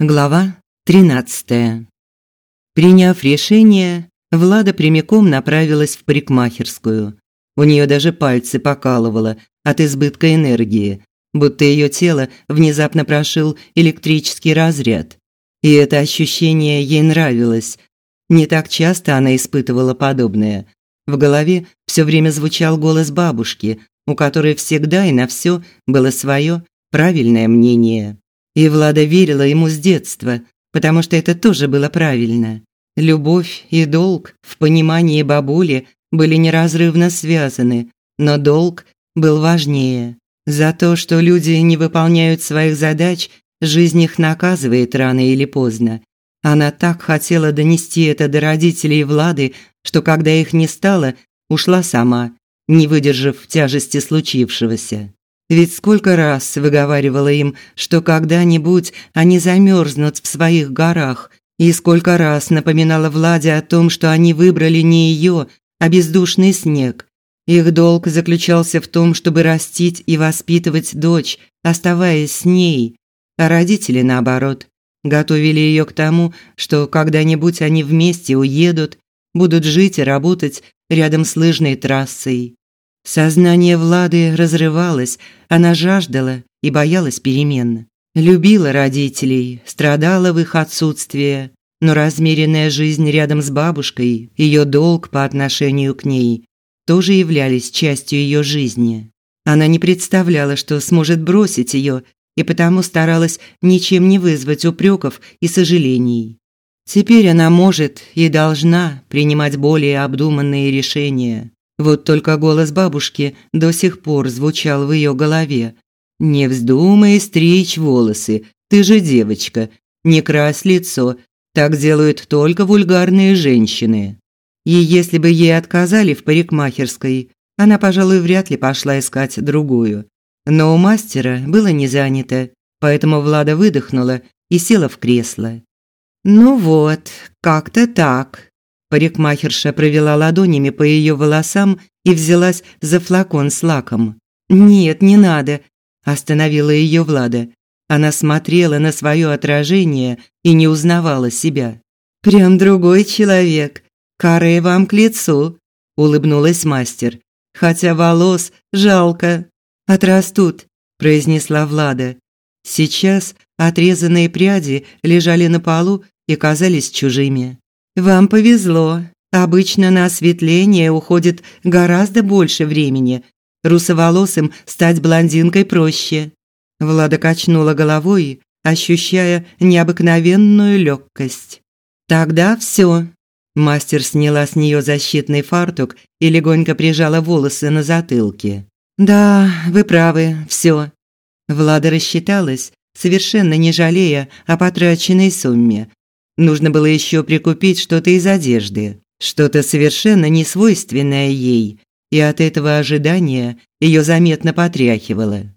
Глава 13. Приняв решение, Влада прямиком направилась в парикмахерскую. У нее даже пальцы покалывало от избытка энергии, будто ее тело внезапно прошил электрический разряд. И это ощущение ей нравилось. Не так часто она испытывала подобное. В голове все время звучал голос бабушки, у которой всегда и на все было свое правильное мнение. И Влада верила ему с детства, потому что это тоже было правильно. Любовь и долг в понимании бабули были неразрывно связаны, но долг был важнее. За то, что люди не выполняют своих задач, жизнь их наказывает рано или поздно. Она так хотела донести это до родителей Влады, что когда их не стало, ушла сама, не выдержав тяжести случившегося. Ведь сколько раз выговаривала им, что когда-нибудь они замерзнут в своих горах, и сколько раз напоминала Владе о том, что они выбрали не ее, а бездушный снег. Их долг заключался в том, чтобы растить и воспитывать дочь, оставаясь с ней, а родители, наоборот, готовили ее к тому, что когда-нибудь они вместе уедут, будут жить и работать рядом с лыжной трассой. Сознание Влады разрывалось, она жаждала и боялась перемен. Любила родителей, страдала в их отсутствие, но размеренная жизнь рядом с бабушкой, ее долг по отношению к ней, тоже являлись частью ее жизни. Она не представляла, что сможет бросить ее, и потому старалась ничем не вызвать упреков и сожалений. Теперь она может и должна принимать более обдуманные решения. Вот только голос бабушки до сих пор звучал в ее голове. «Не вздумай стричь волосы, ты же девочка. Не крась лицо, так делают только вульгарные женщины». И если бы ей отказали в парикмахерской, она, пожалуй, вряд ли пошла искать другую. Но у мастера было не занято, поэтому Влада выдохнула и села в кресло. «Ну вот, как-то так», Парикмахерша провела ладонями по ее волосам и взялась за флакон с лаком. «Нет, не надо», – остановила ее Влада. Она смотрела на свое отражение и не узнавала себя. «Прям другой человек. Каре вам к лицу», – улыбнулась мастер. «Хотя волос жалко. Отрастут», – произнесла Влада. Сейчас отрезанные пряди лежали на полу и казались чужими. Вам повезло. Обычно на осветление уходит гораздо больше времени. Русоволосым стать блондинкой проще. Влада качнула головой, ощущая необыкновенную легкость. Тогда все. Мастер сняла с нее защитный фартук и легонько прижала волосы на затылке. Да, вы правы, все. Влада рассчиталась, совершенно не жалея о потраченной сумме, Нужно было еще прикупить что-то из одежды, что-то совершенно несвойственное ей, и от этого ожидания ее заметно потряхивало.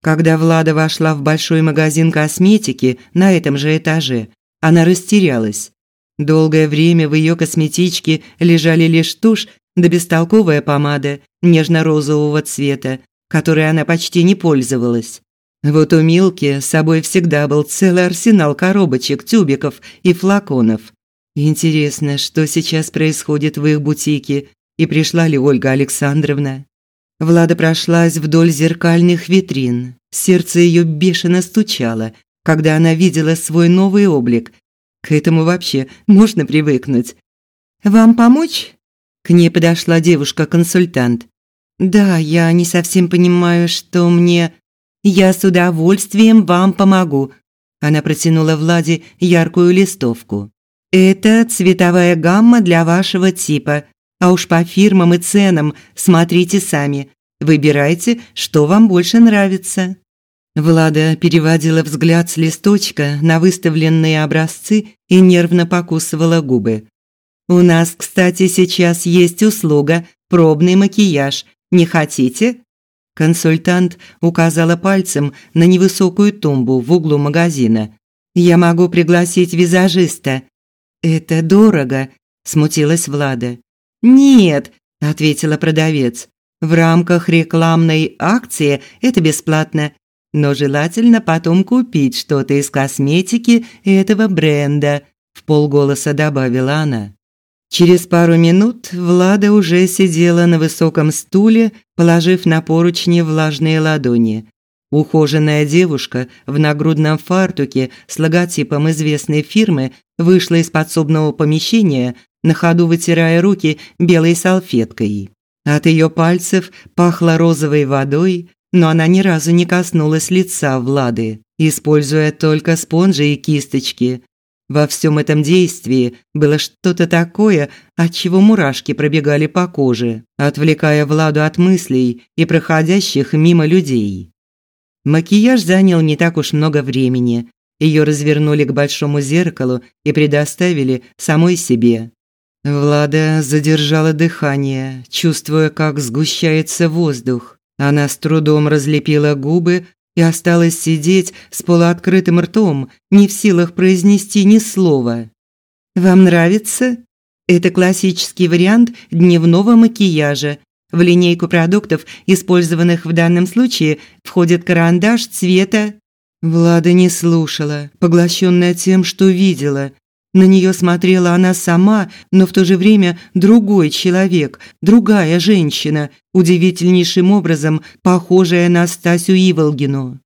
Когда Влада вошла в большой магазин косметики на этом же этаже, она растерялась. Долгое время в ее косметичке лежали лишь тушь да бестолковая помада нежно-розового цвета, которой она почти не пользовалась. Вот у Милки с собой всегда был целый арсенал коробочек, тюбиков и флаконов. Интересно, что сейчас происходит в их бутике, и пришла ли Ольга Александровна? Влада прошлась вдоль зеркальных витрин. Сердце ее бешено стучало, когда она видела свой новый облик. К этому вообще можно привыкнуть. «Вам помочь?» К ней подошла девушка-консультант. «Да, я не совсем понимаю, что мне...» Я с удовольствием вам помогу. Она протянула Владе яркую листовку. Это цветовая гамма для вашего типа. А уж по фирмам и ценам смотрите сами. Выбирайте, что вам больше нравится. Влада переводила взгляд с листочка на выставленные образцы и нервно покусывала губы. У нас, кстати, сейчас есть услуга пробный макияж. Не хотите? Консультант указала пальцем на невысокую тумбу в углу магазина. «Я могу пригласить визажиста». «Это дорого», – смутилась Влада. «Нет», – ответила продавец. «В рамках рекламной акции это бесплатно. но желательно потом купить что-то из косметики этого бренда», – в полголоса добавила она. Через пару минут Влада уже сидела на высоком стуле, положив на поручни влажные ладони. Ухоженная девушка в нагрудном фартуке с логотипом известной фирмы вышла из подсобного помещения, на ходу вытирая руки белой салфеткой. От ее пальцев пахло розовой водой, но она ни разу не коснулась лица Влады, используя только спонжи и кисточки, во всем этом действии было что-то такое, от чего мурашки пробегали по коже, отвлекая Владу от мыслей и проходящих мимо людей. Макияж занял не так уж много времени. Ее развернули к большому зеркалу и предоставили самой себе. Влада задержала дыхание, чувствуя, как сгущается воздух. Она с трудом разлепила губы, и осталась сидеть с полуоткрытым ртом, не в силах произнести ни слова. «Вам нравится?» Это классический вариант дневного макияжа. В линейку продуктов, использованных в данном случае, входит карандаш цвета... Влада не слушала, поглощенная тем, что видела. На нее смотрела она сама, но в то же время другой человек, другая женщина, удивительнейшим образом похожая на Стасю Иволгину.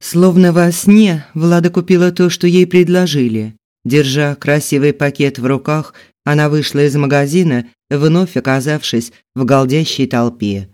Словно во сне Влада купила то, что ей предложили. Держа красивый пакет в руках, она вышла из магазина, вновь оказавшись в голдящей толпе.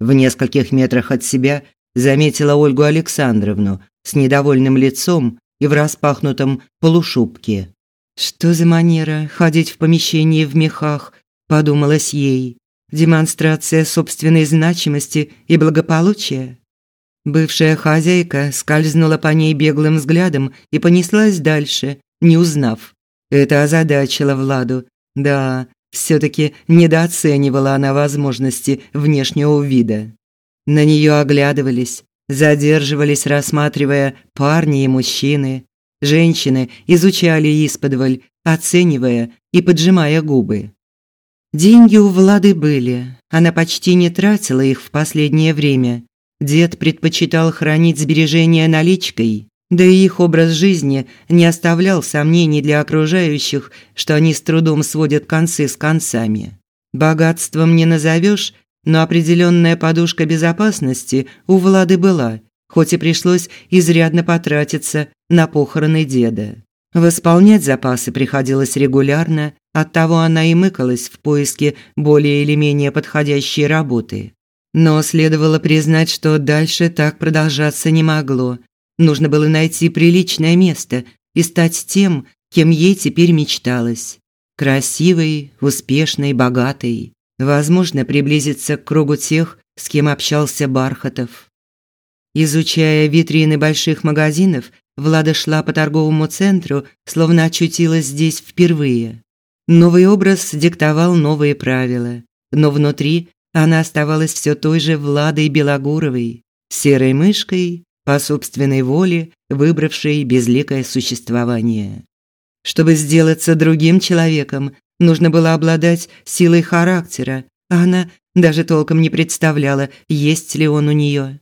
В нескольких метрах от себя заметила Ольгу Александровну с недовольным лицом и в распахнутом полушубке. Что за манера ходить в помещении в мехах, подумалось ей. Демонстрация собственной значимости и благополучия. Бывшая хозяйка скользнула по ней беглым взглядом и понеслась дальше, не узнав. Это озадачило Владу. Да, все таки недооценивала она возможности внешнего вида. На нее оглядывались, задерживались, рассматривая парни и мужчины. Женщины изучали исподволь, оценивая и поджимая губы. Деньги у Влады были, она почти не тратила их в последнее время. Дед предпочитал хранить сбережения наличкой, да и их образ жизни не оставлял сомнений для окружающих, что они с трудом сводят концы с концами. Богатством не назовешь, но определенная подушка безопасности у Влады была, хоть и пришлось изрядно потратиться на похороны деда. Восполнять запасы приходилось регулярно, оттого она и мыкалась в поиске более или менее подходящей работы. Но следовало признать, что дальше так продолжаться не могло. Нужно было найти приличное место и стать тем, кем ей теперь мечталось. Красивой, успешной, богатой. Возможно, приблизиться к кругу тех, с кем общался Бархатов. Изучая витрины больших магазинов, Влада шла по торговому центру, словно очутилась здесь впервые. Новый образ диктовал новые правила, но внутри она оставалась все той же Владой Белогуровой, серой мышкой, по собственной воле выбравшей безликое существование. Чтобы сделаться другим человеком, нужно было обладать силой характера, а она даже толком не представляла, есть ли он у нее.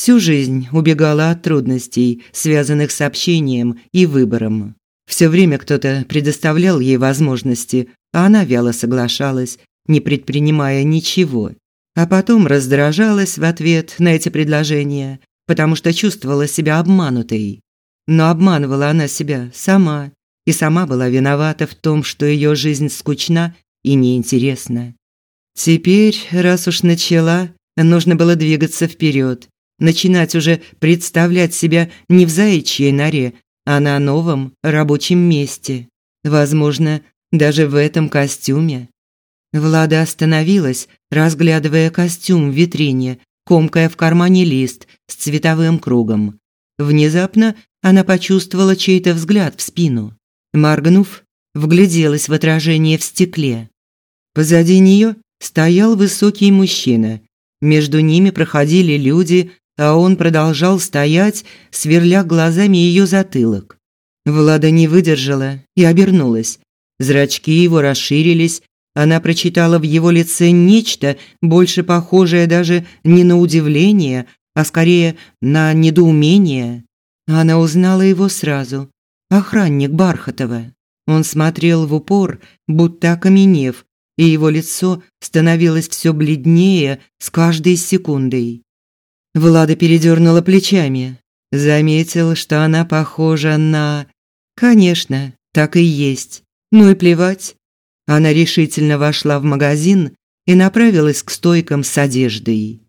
Всю жизнь убегала от трудностей, связанных с общением и выбором. Все время кто-то предоставлял ей возможности, а она вяло соглашалась, не предпринимая ничего. А потом раздражалась в ответ на эти предложения, потому что чувствовала себя обманутой. Но обманывала она себя сама, и сама была виновата в том, что ее жизнь скучна и неинтересна. Теперь, раз уж начала, нужно было двигаться вперед, начинать уже представлять себя не в заячьей норе, а на новом рабочем месте. Возможно, даже в этом костюме. Влада остановилась, разглядывая костюм в витрине, комкая в кармане лист с цветовым кругом. Внезапно она почувствовала чей-то взгляд в спину. Моргнув, вгляделась в отражение в стекле. Позади нее стоял высокий мужчина. Между ними проходили люди а он продолжал стоять, сверля глазами ее затылок. Влада не выдержала и обернулась. Зрачки его расширились, она прочитала в его лице нечто, больше похожее даже не на удивление, а скорее на недоумение. Она узнала его сразу. Охранник Бархатова. Он смотрел в упор, будто окаменев, и его лицо становилось все бледнее с каждой секундой. Влада передернула плечами. Заметил, что она похожа на... Конечно, так и есть. Ну и плевать. Она решительно вошла в магазин и направилась к стойкам с одеждой.